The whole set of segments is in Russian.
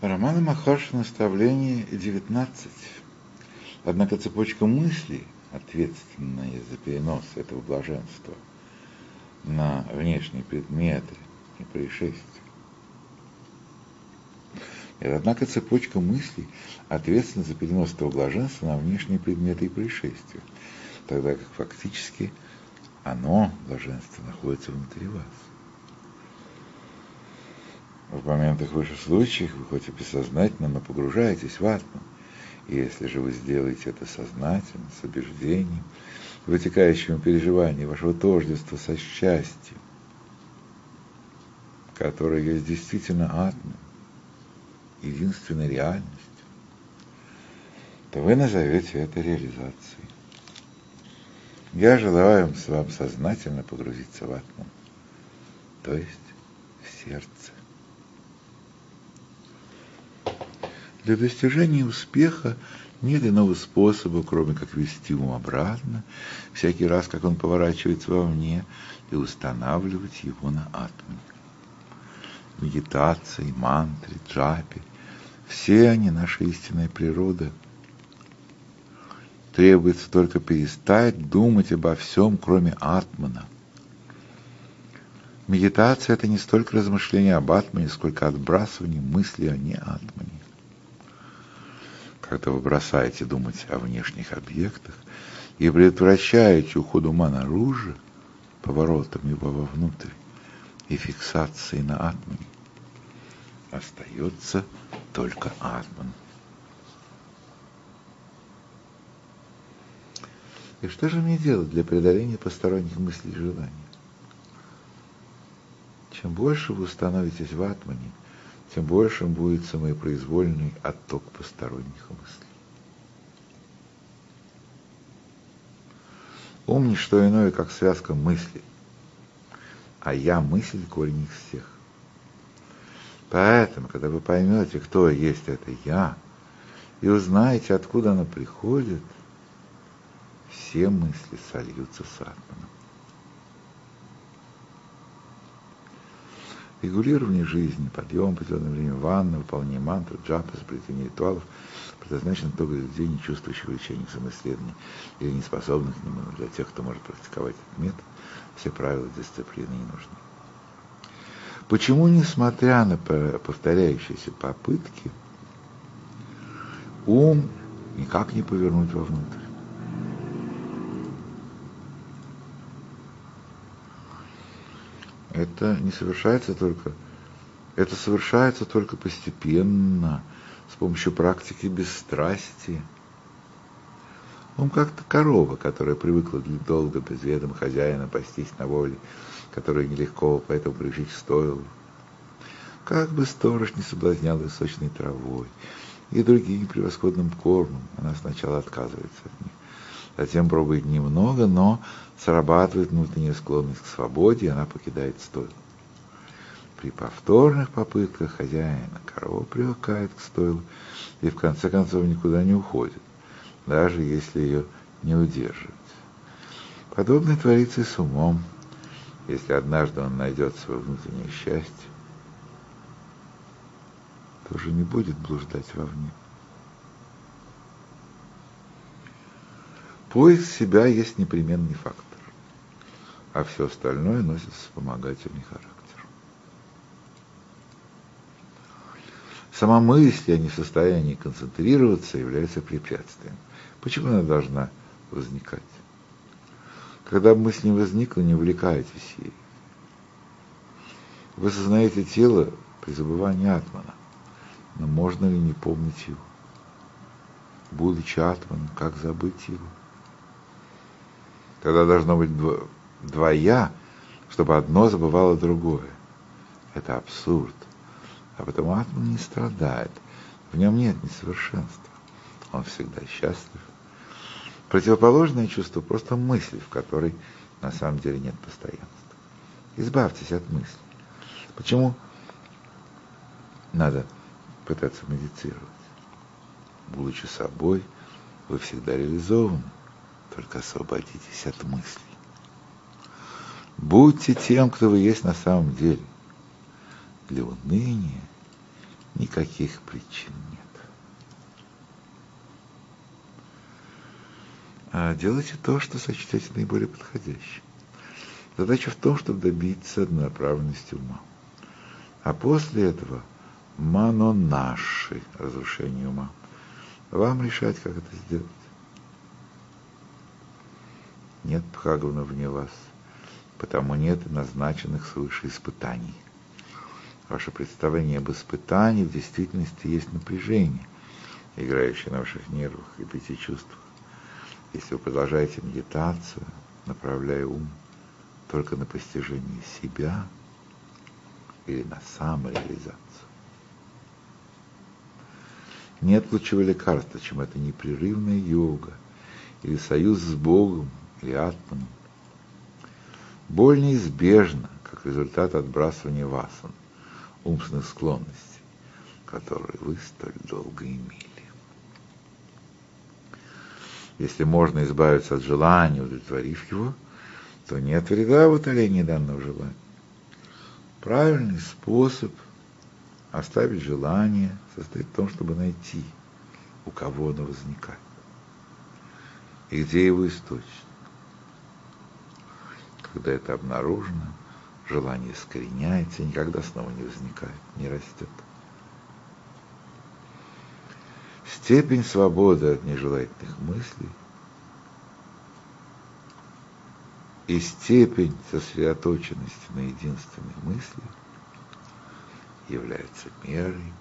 Романа Махарша наставление 19. Однако цепочка мыслей, ответственная за перенос этого блаженства на внешние предметы и происшествия, и однако цепочка мыслей ответственна за перенос этого блаженства на внешние предметы и происшествия, тогда как фактически оно, блаженство, находится внутри вас. В моментах выше случаев вы хоть и бессознательно, но погружаетесь в атман. И если же вы сделаете это сознательно, с убеждением, вытекающим переживанием вашего тождества со счастьем, которое есть действительно атман, единственной реальностью, то вы назовете это реализацией. Я желаю вам сознательно погрузиться в атман, то есть в сердце. Для достижения успеха нет иного способа, кроме как вести ум обратно, всякий раз, как он поворачивается вовне, и устанавливать его на атоме. Медитации, мантры, джапи – все они наша истинная природа. Требуется только перестать думать обо всем, кроме атмана. Медитация – это не столько размышление об атмане, сколько отбрасывание мысли о не атмане когда вы бросаете думать о внешних объектах и предотвращаете уход ума наружу, поворотом его вовнутрь и фиксацией на атмане, остается только атман. И что же мне делать для преодоления посторонних мыслей и желаний? Чем больше вы становитесь в атмане, тем большим будет самопроизвольный отток посторонних мыслей. Ум не что иное, как связка мыслей, а я мысль корень их всех. Поэтому, когда вы поймете, кто есть это я, и узнаете, откуда оно приходит, все мысли сольются с атомом. Регулирование жизни, подъем, определенное время ванна, выполнение мантры, джапа, изобретение ритуалов предназначено только для людей, не чувствующих влечения к самоисследованию или не способных к нему, но для тех, кто может практиковать этот метод, все правила дисциплины не нужны. Почему, несмотря на повторяющиеся попытки, ум никак не повернуть вовнутрь? Это не совершается только, это совершается только постепенно, с помощью практики бесстрастия. Он как-то корова, которая привыкла долго без ведома хозяина пастись на воле, которая нелегко, поэтому приучить стоило. Как бы сторож не соблазнял ее сочной травой и другим превосходным кормом, она сначала отказывается от них. Затем пробует немного, но срабатывает внутренняя склонность к свободе, и она покидает стойло. При повторных попытках хозяина корова привыкает к стойлу и в конце концов никуда не уходит, даже если ее не удерживать. Подобное творится и с умом. Если однажды он найдет свое внутреннее счастье, то уже не будет блуждать вовне. Поиск себя есть непременный фактор, а все остальное носит вспомогательный характер. Сама мысль о несостоянии концентрироваться является препятствием. Почему она должна возникать? Когда мысль не возникла, не увлекайтесь ей. Вы сознаете тело при забывании атмана, но можно ли не помнить его? Будучи атманом, как забыть его? Тогда должно быть два «я», чтобы одно забывало другое. Это абсурд. А потому атом не страдает. В нем нет несовершенства. Он всегда счастлив. Противоположное чувство – просто мысль, в которой на самом деле нет постоянства. Избавьтесь от мысли. Почему надо пытаться медитировать? Будучи собой, вы всегда реализованы только освободитесь от мыслей. Будьте тем, кто вы есть на самом деле. Для уныния ни никаких причин нет. А делайте то, что сочтете наиболее подходящим. Задача в том, чтобы добиться однонаправленности ума. А после этого мано наши разрушение ума. Вам решать, как это сделать. Нет Бхагавана вне вас, потому нет назначенных свыше испытаний. Ваше представление об испытании в действительности есть напряжение, играющее на ваших нервах и пяти чувствах. Если вы продолжаете медитацию, направляя ум только на постижение себя или на самореализацию. Нет лучшего лекарства, чем эта непрерывная йога, или союз с Богом, или атманом. Боль неизбежна, как результат отбрасывания васан, умственных склонностей, которые вы столь долго имели. Если можно избавиться от желания, удовлетворив его, то нет вреда в утолении данного желания. Правильный способ оставить желание состоит в том, чтобы найти, у кого оно возникает, и где его источник. Когда это обнаружено, желание искореняется и никогда снова не возникает, не растет. Степень свободы от нежелательных мыслей и степень сосредоточенности на единственной мысли является мерой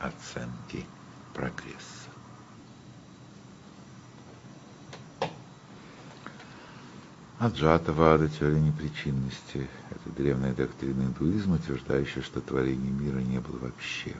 оценки прогресса. Аджата Вада, теория непричинности. Это древняя доктрина индуизма, утверждающая, что творения мира не было вообще.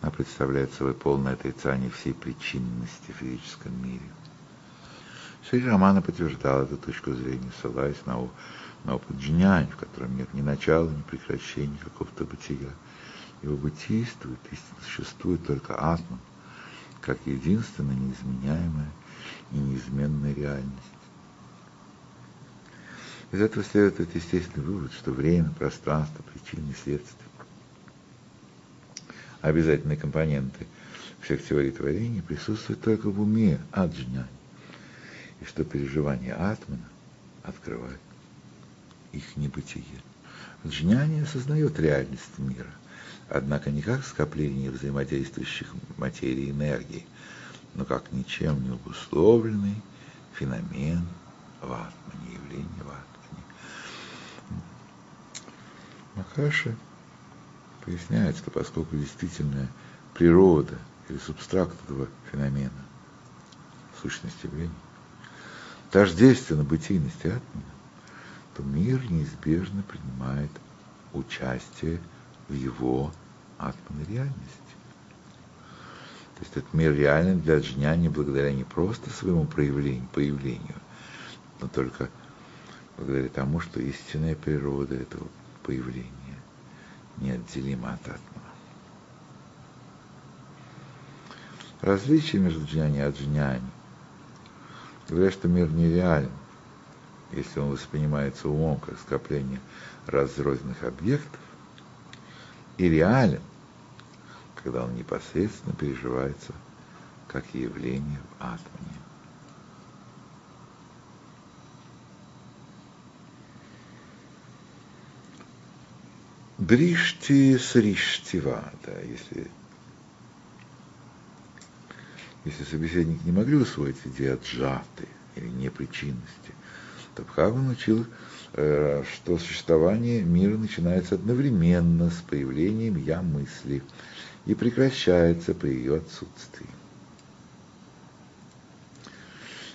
Она представляет собой полное отрицание всей причинности в физическом мире. Шри Романа подтверждал эту точку зрения, ссылаясь на, на опыт джнянь, в котором нет ни начала, ни прекращения какого-то бытия. Его бытийствует, истинно существует только атман, как единственная неизменяемая и неизменная реальность. Из этого следует естественный вывод, что время, пространство, причины, следствия, обязательные компоненты всех теорий творения присутствуют только в уме аджняни, и что переживание атмана открывает их небытие. Джняни осознает реальность мира, однако не как скопление взаимодействующих материи и энергии, но как ничем не обусловленный феномен в явление в. Махаша поясняет, что поскольку действительная природа или субстракт этого феномена, сущность явления, тождественно бытийности атмана, то мир неизбежно принимает участие в его атманной реальности. То есть этот мир реален для джняни благодаря не просто своему проявлению, появлению, но только благодаря тому, что истинная природа этого появления неотделимо от атмана. Различие между джняни и аджняни говорят, что мир нереален, если он воспринимается умом как скопление разрозненных объектов, и реален, когда он непосредственно переживается как явление в атмане. Дришти сриштива, да, если, если собеседник не могли усвоить идею отжаты или непричинности, то Бхагаван учил, э, что существование мира начинается одновременно с появлением «я» мысли и прекращается при ее отсутствии.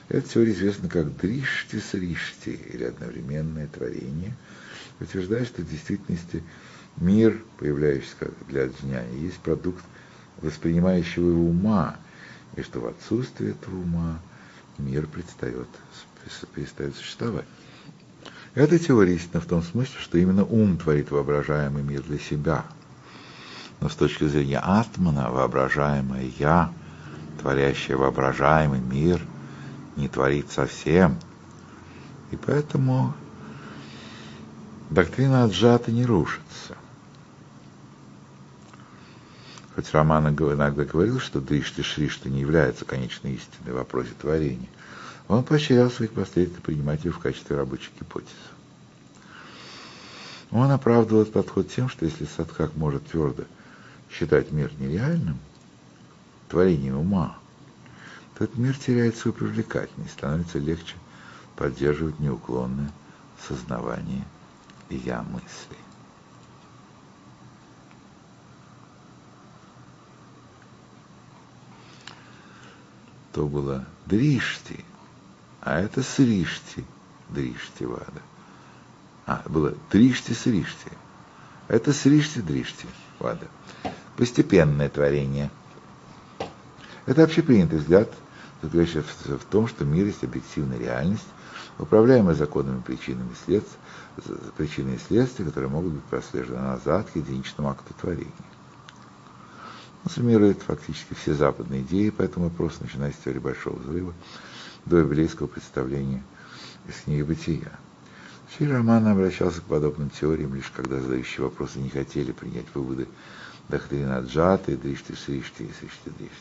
Эта теория известна как дришти сришти, или одновременное творение, утверждает, что в действительности Мир, появляющийся для Джняни, есть продукт воспринимающего его ума, и что в отсутствие этого ума мир предстает, перестает существовать. Эта теория в том смысле, что именно ум творит воображаемый мир для себя. Но с точки зрения атмана, воображаемое «я», творящее воображаемый мир, не творит совсем. И поэтому доктрина отжата не рушится. Хоть Роман иногда говорил, что Дришта Шришта не является конечной истиной в вопросе творения, он поощрял своих последователей принимать ее в качестве рабочих гипотез. Он оправдывал этот подход тем, что если Садхак может твердо считать мир нереальным, творением ума, то этот мир теряет свою привлекательность, становится легче поддерживать неуклонное сознавание я мысли. То было Дришти, а это Сришти, Дришти Вада. А, было Тришти Сришти. Это Сришти Дришти Вада. Постепенное творение. Это общепринятый взгляд, заключающийся в том, что мир есть объективная реальность, управляемая законами причинами следствия, причины и следствия, которые могут быть прослежены назад к единичному акту творения. Суммирует фактически все западные идеи по этому вопросу, начиная с теории Большого Взрыва до библейского представления из книги «Бытия». Шри Роман обращался к подобным теориям, лишь когда задающие вопросы не хотели принять выводы доктрины Аджаты, Дришти, Сришти и Сришти, Дришти.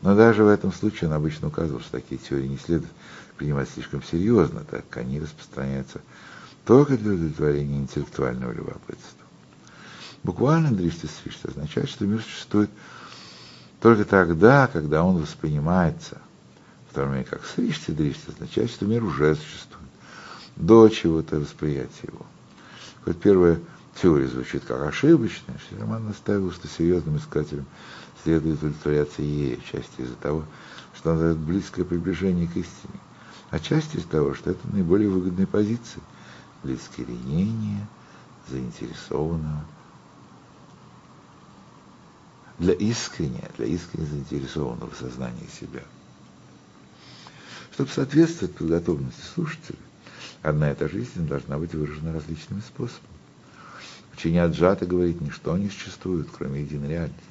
Но даже в этом случае он обычно указывал, что такие теории не следует принимать слишком серьезно, так как они распространяются только для удовлетворения интеллектуального любопытства. Буквально Дришти Сришти означает, что мир существует только тогда, когда он воспринимается. В то время как Сришти Дришти означает, что мир уже существует. До чего-то восприятия его. Хоть первая теория звучит как ошибочная, Шерман наставил, что серьезным искателям следует удовлетворяться ей, части из-за того, что она дает близкое приближение к истине, а части из того, что это наиболее выгодная позиция. Для искоренения заинтересованного для искренне, для искренне заинтересованного сознания себя. Чтобы соответствовать подготовленности слушателя, Одна и та же истина должна быть выражена различными способами. Учение Аджата говорит, ничто не существует, кроме единой реальности.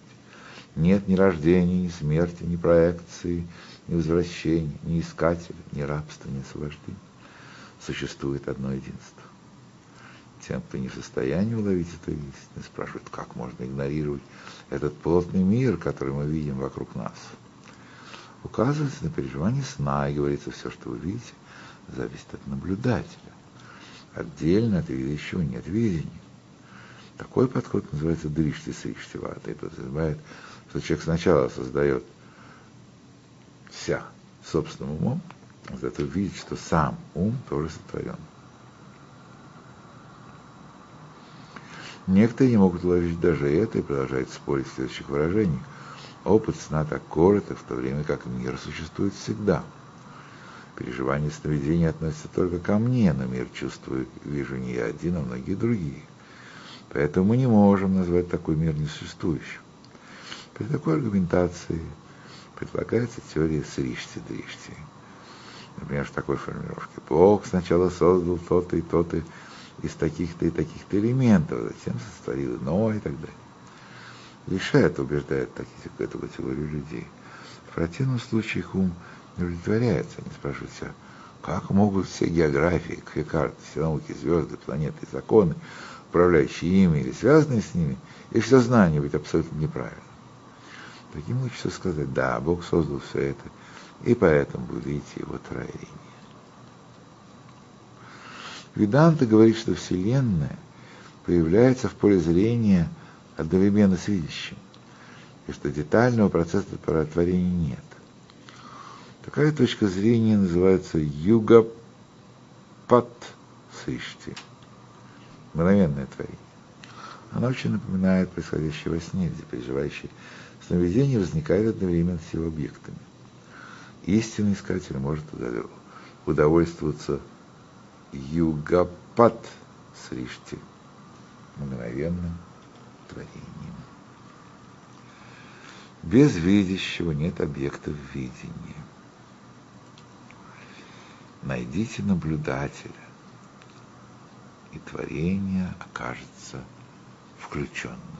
Нет ни рождения, ни смерти, ни проекции, ни возвращения, ни искателя, ни рабства, ни освобождения. Существует одно единство. Тем, кто не в состоянии уловить эту истину, спрашивают, как можно игнорировать этот плотный мир, который мы видим вокруг нас. Указывается на переживание сна, и говорится, все, что вы видите, зависит от наблюдателя. Отдельно от видящего нет видения. Такой подход называется дришти сришти вата и подразумевает, что человек сначала создает вся собственным умом, а зато видит, что сам ум тоже сотворен. Некоторые не могут уловить даже это и продолжают спорить в следующих выражениях. Опыт сна так короток, в то время как мир существует всегда – Переживание сновидения относится только ко мне, но мир чувствую, вижу не я один, а многие другие. Поэтому мы не можем назвать такой мир несуществующим. При такой аргументации предлагается теория сришти-дришти. Например, в такой формулировке. Бог сначала создал то-то и то-то из таких-то и таких-то элементов, затем сотворил иное и так далее. Лишь это убеждает таких, эту категорию людей. В противном случае их ум – не удовлетворяется. Они спрашивают себя, как могут все географии, все карты, все науки, звезды, планеты, законы, управляющие ими или связанные с ними, и все знание быть абсолютно неправильным. Таким лучше сказать, да, Бог создал все это, и поэтому видите его творение. Веданта говорит, что Вселенная появляется в поле зрения одновременно с видящим, и что детального процесса творения нет. Такая точка зрения называется югапат сышти, мгновенное творение. Она очень напоминает происходящее во сне, где переживающие сновидение возникает одновременно с его объектами. Истинный искатель может удовольствоваться югапат сришти, мгновенным творением. Без видящего нет объектов видения найдите наблюдателя, и творение окажется включенным.